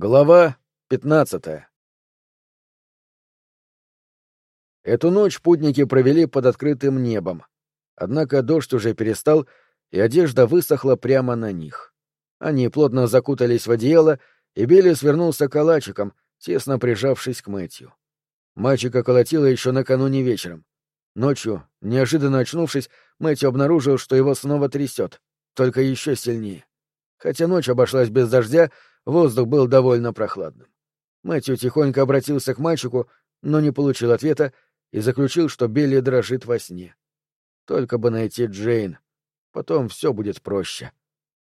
Глава пятнадцатая Эту ночь путники провели под открытым небом. Однако дождь уже перестал, и одежда высохла прямо на них. Они плотно закутались в одеяло, и Билли свернулся калачиком, тесно прижавшись к Мэтью. Мальчика колотило еще накануне вечером. Ночью, неожиданно очнувшись, Мэтью обнаружил, что его снова трясет, только еще сильнее. Хотя ночь обошлась без дождя, Воздух был довольно прохладным. Мэтью тихонько обратился к мальчику, но не получил ответа и заключил, что Билли дрожит во сне. Только бы найти Джейн. Потом все будет проще.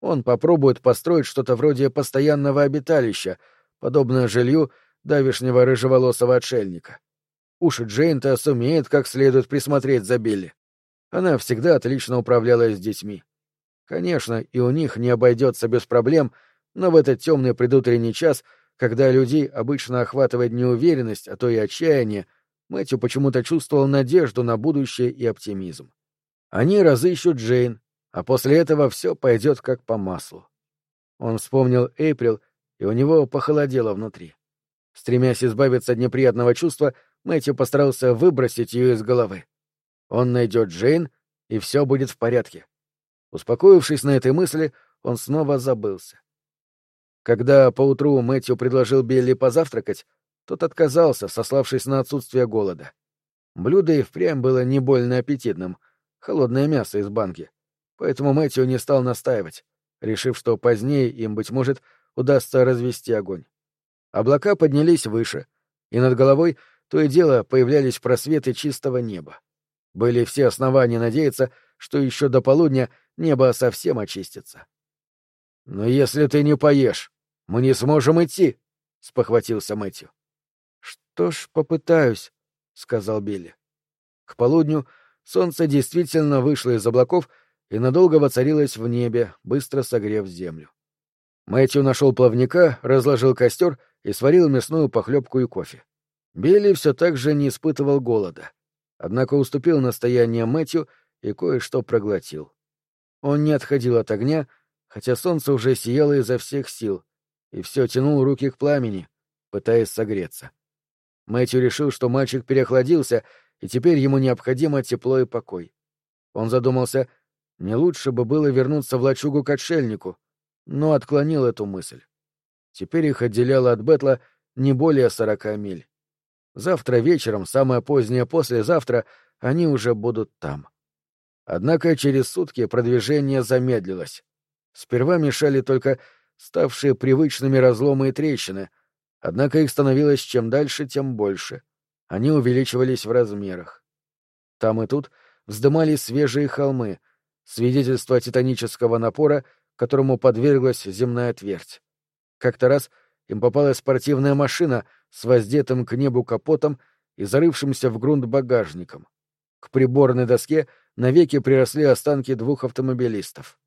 Он попробует построить что-то вроде постоянного обиталища, подобное жилью давишнего рыжеволосого отшельника. Уж Джейн-то сумеет как следует присмотреть за Билли. Она всегда отлично управлялась с детьми. Конечно, и у них не обойдется без проблем — но в этот темный предутренний час, когда людей обычно охватывает неуверенность, а то и отчаяние, Мэтью почему-то чувствовал надежду на будущее и оптимизм. Они разыщут Джейн, а после этого все пойдет как по маслу. Он вспомнил Эйприл, и у него похолодело внутри. Стремясь избавиться от неприятного чувства, Мэтью постарался выбросить ее из головы. Он найдет Джейн, и все будет в порядке. Успокоившись на этой мысли, он снова забылся. Когда поутру Мэтью предложил Билли позавтракать, тот отказался, сославшись на отсутствие голода. Блюдо и впрямь было не больно аппетитным, холодное мясо из банки. Поэтому Мэтью не стал настаивать, решив, что позднее им, быть может, удастся развести огонь. Облака поднялись выше, и над головой то и дело появлялись просветы чистого неба. Были все основания надеяться, что еще до полудня небо совсем очистится. «Но если ты не поешь», мы не сможем идти, — спохватился Мэтью. — Что ж, попытаюсь, — сказал Билли. К полудню солнце действительно вышло из облаков и надолго воцарилось в небе, быстро согрев землю. Мэтью нашел плавника, разложил костер и сварил мясную похлебку и кофе. Билли все так же не испытывал голода, однако уступил настояние Мэтью и кое-что проглотил. Он не отходил от огня, хотя солнце уже сияло изо всех сил, и все тянул руки к пламени, пытаясь согреться. Мэтью решил, что мальчик переохладился, и теперь ему необходимо тепло и покой. Он задумался, не лучше бы было вернуться в лачугу к отшельнику, но отклонил эту мысль. Теперь их отделяло от Бетла не более сорока миль. Завтра вечером, самое позднее послезавтра, они уже будут там. Однако через сутки продвижение замедлилось. Сперва мешали только ставшие привычными разломы и трещины, однако их становилось чем дальше, тем больше. Они увеличивались в размерах. Там и тут вздымались свежие холмы, свидетельство титанического напора, которому подверглась земная твердь. Как-то раз им попалась спортивная машина с воздетым к небу капотом и зарывшимся в грунт багажником. К приборной доске навеки приросли останки двух автомобилистов.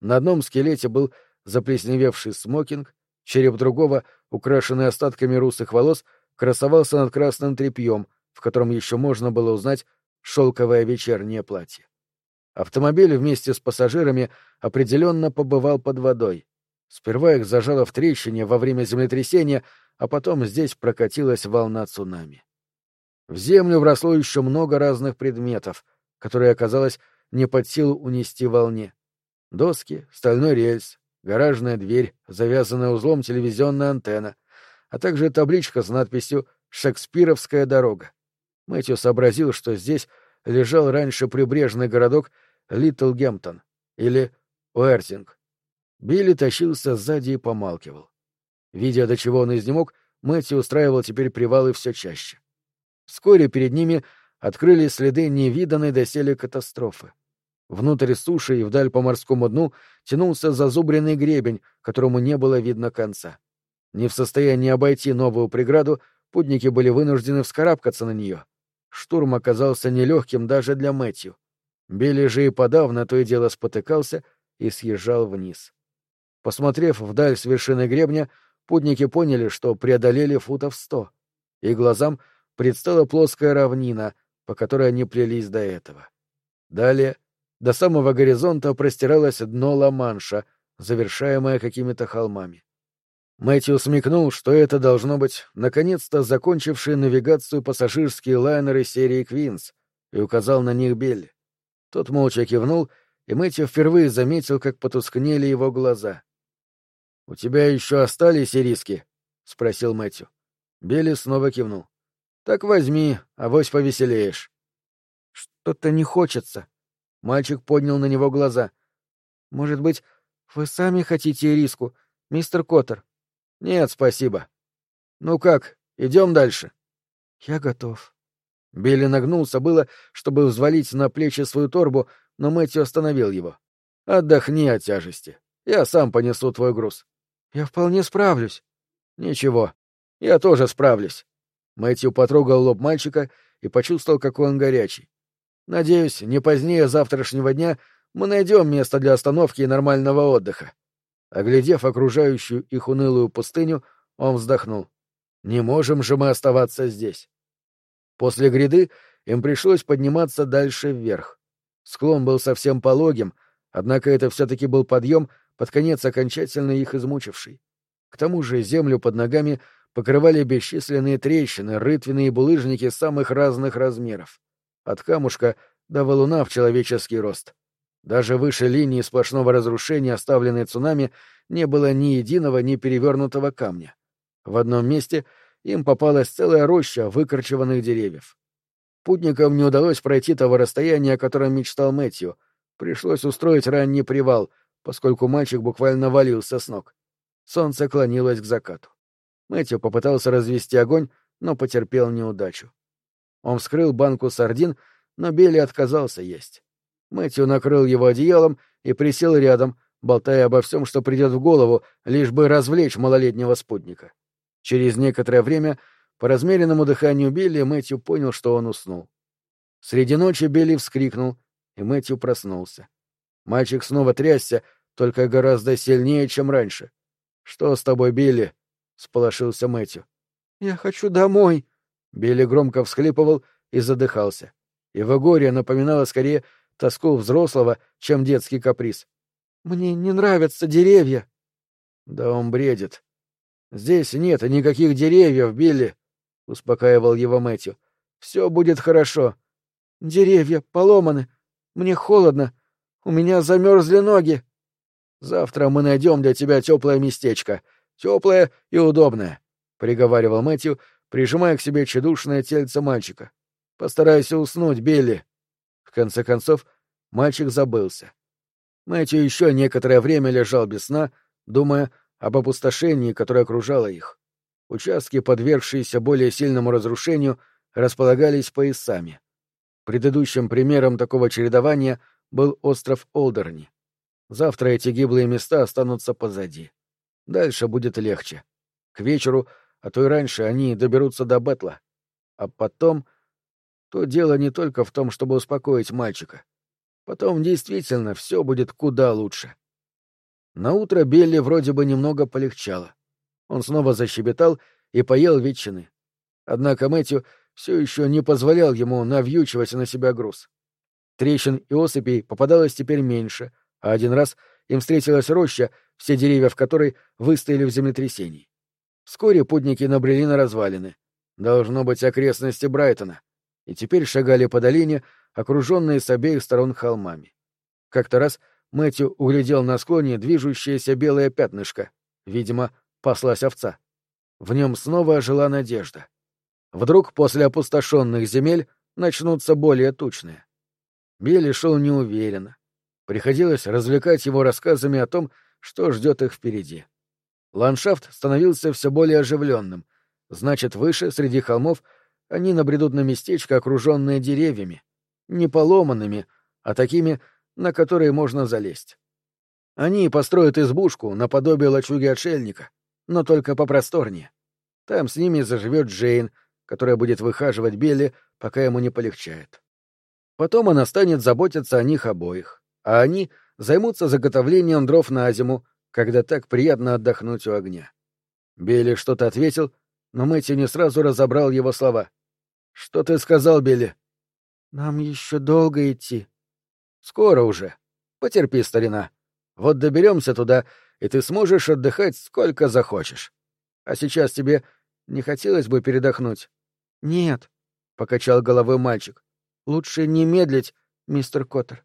На одном скелете был заплесневевший смокинг, череп другого, украшенный остатками русых волос, красовался над красным тряпьем, в котором еще можно было узнать шелковое вечернее платье. Автомобиль вместе с пассажирами определенно побывал под водой. Сперва их зажало в трещине во время землетрясения, а потом здесь прокатилась волна цунами. В землю вросло еще много разных предметов, которые оказалось не под силу унести волне. Доски, стальной рельс, гаражная дверь, завязанная узлом телевизионная антенна, а также табличка с надписью «Шекспировская дорога». Мэтью сообразил, что здесь лежал раньше прибрежный городок Литл Гемптон или Уэртинг. Билли тащился сзади и помалкивал. Видя, до чего он изнемог, Мэтью устраивал теперь привалы все чаще. Вскоре перед ними открылись следы невиданной доселе катастрофы. Внутрь суши и вдаль по морскому дну тянулся зазубренный гребень, которому не было видно конца. Не в состоянии обойти новую преграду, путники были вынуждены вскарабкаться на нее. Штурм оказался нелегким даже для Мэтью. Билли же и подавно то и дело спотыкался и съезжал вниз. Посмотрев вдаль с вершины гребня, путники поняли, что преодолели футов сто, и глазам предстала плоская равнина, по которой они плелись до этого. Далее до самого горизонта простиралось дно Ла-Манша, завершаемое какими-то холмами. Мэтью смекнул, что это должно быть наконец-то закончившие навигацию пассажирские лайнеры серии «Квинс», и указал на них Белли. Тот молча кивнул, и Мэтью впервые заметил, как потускнели его глаза. — У тебя еще остались ириски? — спросил Мэтью. Белли снова кивнул. — Так возьми, авось повеселеешь. — Что-то не хочется. Мальчик поднял на него глаза. — Может быть, вы сами хотите ириску, мистер Коттер? — Нет, спасибо. — Ну как, идем дальше? — Я готов. Билли нагнулся было, чтобы взвалить на плечи свою торбу, но Мэтью остановил его. — Отдохни от тяжести. Я сам понесу твой груз. — Я вполне справлюсь. — Ничего, я тоже справлюсь. Мэтью потрогал лоб мальчика и почувствовал, какой он горячий. Надеюсь, не позднее завтрашнего дня мы найдем место для остановки и нормального отдыха. Оглядев окружающую их унылую пустыню, он вздохнул. Не можем же мы оставаться здесь. После гряды им пришлось подниматься дальше вверх. Склон был совсем пологим, однако это все-таки был подъем, под конец окончательно их измучивший. К тому же землю под ногами покрывали бесчисленные трещины, рытвины и булыжники самых разных размеров. От камушка до валуна в человеческий рост. Даже выше линии сплошного разрушения, оставленной цунами, не было ни единого, ни перевернутого камня. В одном месте им попалась целая роща выкорчеванных деревьев. Путникам не удалось пройти того расстояния, о котором мечтал Мэтью. Пришлось устроить ранний привал, поскольку мальчик буквально валился с ног. Солнце клонилось к закату. Мэтью попытался развести огонь, но потерпел неудачу. Он вскрыл банку сардин, но Билли отказался есть. Мэтью накрыл его одеялом и присел рядом, болтая обо всем, что придет в голову, лишь бы развлечь малолетнего спутника. Через некоторое время, по размеренному дыханию Билли, Мэтью понял, что он уснул. Среди ночи Билли вскрикнул, и Мэтью проснулся. Мальчик снова трясся, только гораздо сильнее, чем раньше. — Что с тобой, Билли? — сполошился Мэтью. — Я хочу домой. Билли громко всхлипывал и задыхался. Его горе напоминало скорее тоску взрослого, чем детский каприз. «Мне не нравятся деревья». «Да он бредит. Здесь нет никаких деревьев, Билли», — успокаивал его Мэтью. «Все будет хорошо. Деревья поломаны. Мне холодно. У меня замерзли ноги. Завтра мы найдем для тебя теплое местечко. Теплое и удобное», — приговаривал Мэтью, прижимая к себе тщедушное тельце мальчика. «Постарайся уснуть, Билли». В конце концов, мальчик забылся. Мэтью еще некоторое время лежал без сна, думая об опустошении, которое окружало их. Участки, подвергшиеся более сильному разрушению, располагались поясами. Предыдущим примером такого чередования был остров Олдерни. Завтра эти гиблые места останутся позади. Дальше будет легче. К вечеру, а то и раньше, они доберутся до Бетла. А потом... То дело не только в том, чтобы успокоить мальчика. Потом действительно все будет куда лучше. На утро Белли вроде бы немного полегчало. Он снова защебетал и поел ветчины. Однако Мэтью все еще не позволял ему навьючивать на себя груз. Трещин и осыпей попадалось теперь меньше, а один раз им встретилась роща, все деревья в которой выстояли в землетрясении. Вскоре путники набрели на развалины. Должно быть окрестности Брайтона. И теперь шагали по долине, окруженные с обеих сторон холмами. Как-то раз Мэтью углядел на склоне движущееся белое пятнышко. Видимо, паслась овца. В нем снова ожила надежда. Вдруг после опустошенных земель начнутся более тучные. Билли шел неуверенно. Приходилось развлекать его рассказами о том, что ждет их впереди. Ландшафт становился все более оживленным. Значит, выше, среди холмов, они набредут на местечко, окруженное деревьями. Не поломанными, а такими, на которые можно залезть. Они построят избушку наподобие лачуги отшельника, но только попросторнее. Там с ними заживет Джейн, которая будет выхаживать Билли, пока ему не полегчает. Потом она станет заботиться о них обоих, а они займутся заготовлением дров на зиму, когда так приятно отдохнуть у огня. Билли что-то ответил, но Мэтью не сразу разобрал его слова. «Что ты сказал, Билли?» «Нам еще долго идти». «Скоро уже. Потерпи, старина. Вот доберемся туда, и ты сможешь отдыхать сколько захочешь. А сейчас тебе не хотелось бы передохнуть? — Нет, — покачал головой мальчик. — Лучше не медлить, мистер Коттер.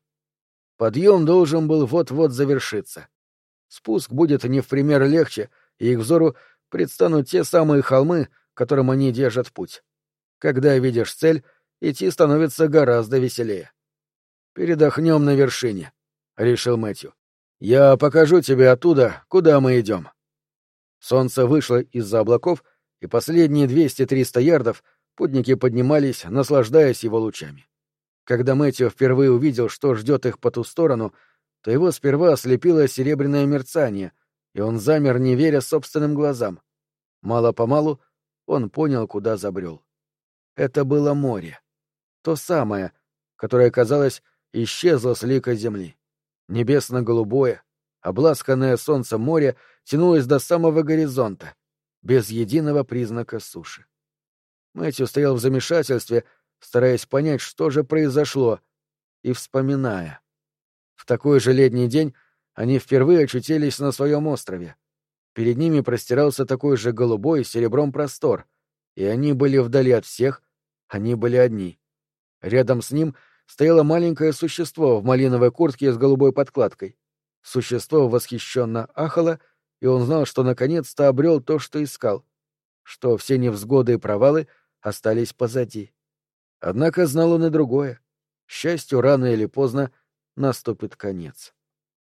Подъем должен был вот-вот завершиться. Спуск будет не в пример легче, и их взору предстанут те самые холмы, которым они держат путь. Когда видишь цель, идти становится гораздо веселее. «Передохнем на вершине», — решил Мэтью. «Я покажу тебе оттуда, куда мы идем». Солнце вышло из-за облаков, и последние 200-300 ярдов путники поднимались, наслаждаясь его лучами. Когда Мэтью впервые увидел, что ждет их по ту сторону, то его сперва ослепило серебряное мерцание, и он замер, не веря собственным глазам. Мало-помалу он понял, куда забрел. Это было море. То самое, которое, казалось, исчезло с лика земли. Небесно-голубое, обласканное солнцем море тянулось до самого горизонта, без единого признака суши. Мэтью стоял в замешательстве, стараясь понять, что же произошло, и вспоминая. В такой же летний день они впервые очутились на своем острове. Перед ними простирался такой же голубой серебром простор, и они были вдали от всех, они были одни. Рядом с ним стояло маленькое существо в малиновой куртке с голубой подкладкой. Существо восхищенно ахало, и он знал, что наконец-то обрел то, что искал, что все невзгоды и провалы остались позади. Однако знал он и другое. Счастью, рано или поздно наступит конец.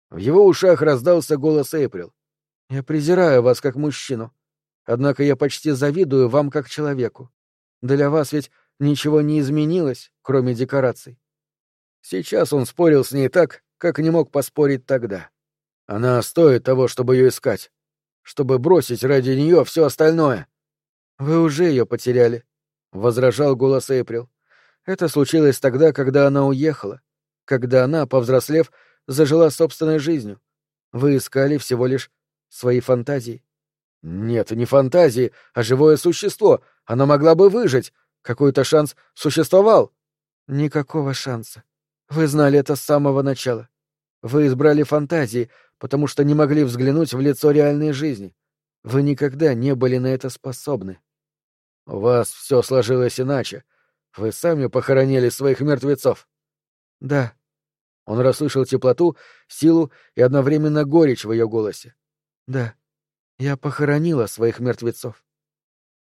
В его ушах раздался голос Эйприл. «Я презираю вас как мужчину. Однако я почти завидую вам как человеку. Для вас ведь ничего не изменилось, кроме декораций. Сейчас он спорил с ней так, как не мог поспорить тогда. Она стоит того, чтобы ее искать, чтобы бросить ради нее все остальное. Вы уже ее потеряли, — возражал голос Эйприл. Это случилось тогда, когда она уехала, когда она, повзрослев, зажила собственной жизнью. Вы искали всего лишь свои фантазии. Нет, не фантазии, а живое существо. Она могла бы выжить. Какой-то шанс существовал. Никакого шанса. Вы знали это с самого начала. Вы избрали фантазии, потому что не могли взглянуть в лицо реальной жизни. Вы никогда не были на это способны. У вас все сложилось иначе. Вы сами похоронили своих мертвецов. Да. Он расслышал теплоту, силу и одновременно горечь в ее голосе. Да. Я похоронила своих мертвецов.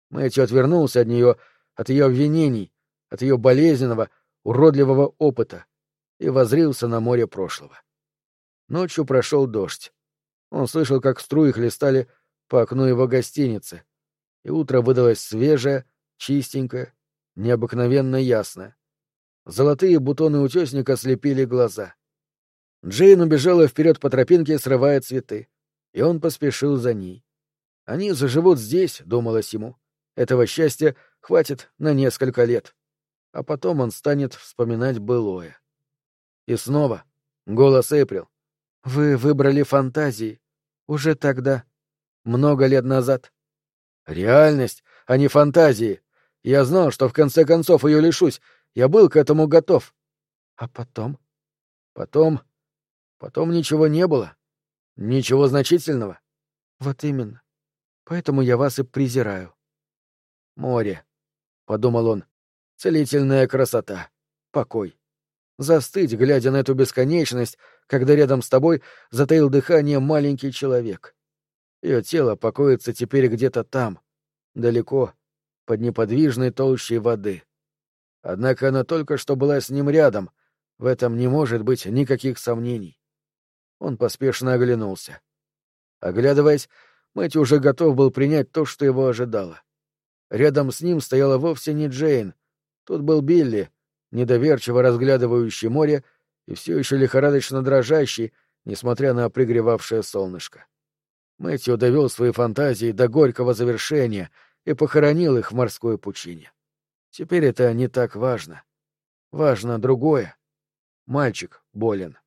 Мэтью отвернулся от нее, от ее обвинений, от ее болезненного, уродливого опыта и возрился на море прошлого. Ночью прошел дождь. Он слышал, как струи хлестали по окну его гостиницы, и утро выдалось свежее, чистенькое, необыкновенно ясное. Золотые бутоны утесника слепили глаза. Джейн убежала вперед по тропинке, срывая цветы и он поспешил за ней. Они заживут здесь, думалось ему. Этого счастья хватит на несколько лет. А потом он станет вспоминать былое. И снова голос Эприл. «Вы выбрали фантазии. Уже тогда. Много лет назад. Реальность, а не фантазии. Я знал, что в конце концов ее лишусь. Я был к этому готов. А потом? Потом... Потом ничего не было. Ничего значительного. Вот именно. Поэтому я вас и презираю. Море, подумал он. Целительная красота. Покой. Застыть, глядя на эту бесконечность, когда рядом с тобой затаил дыхание маленький человек. Ее тело покоится теперь где-то там, далеко, под неподвижной толщей воды. Однако она только что была с ним рядом, в этом не может быть никаких сомнений. Он поспешно оглянулся. Оглядываясь, Мэтью уже готов был принять то, что его ожидало. Рядом с ним стояла вовсе не Джейн. Тут был Билли, недоверчиво разглядывающий море и все еще лихорадочно дрожащий, несмотря на пригревавшее солнышко. Мэтью довел свои фантазии до горького завершения и похоронил их в морской пучине. Теперь это не так важно. Важно другое. Мальчик болен.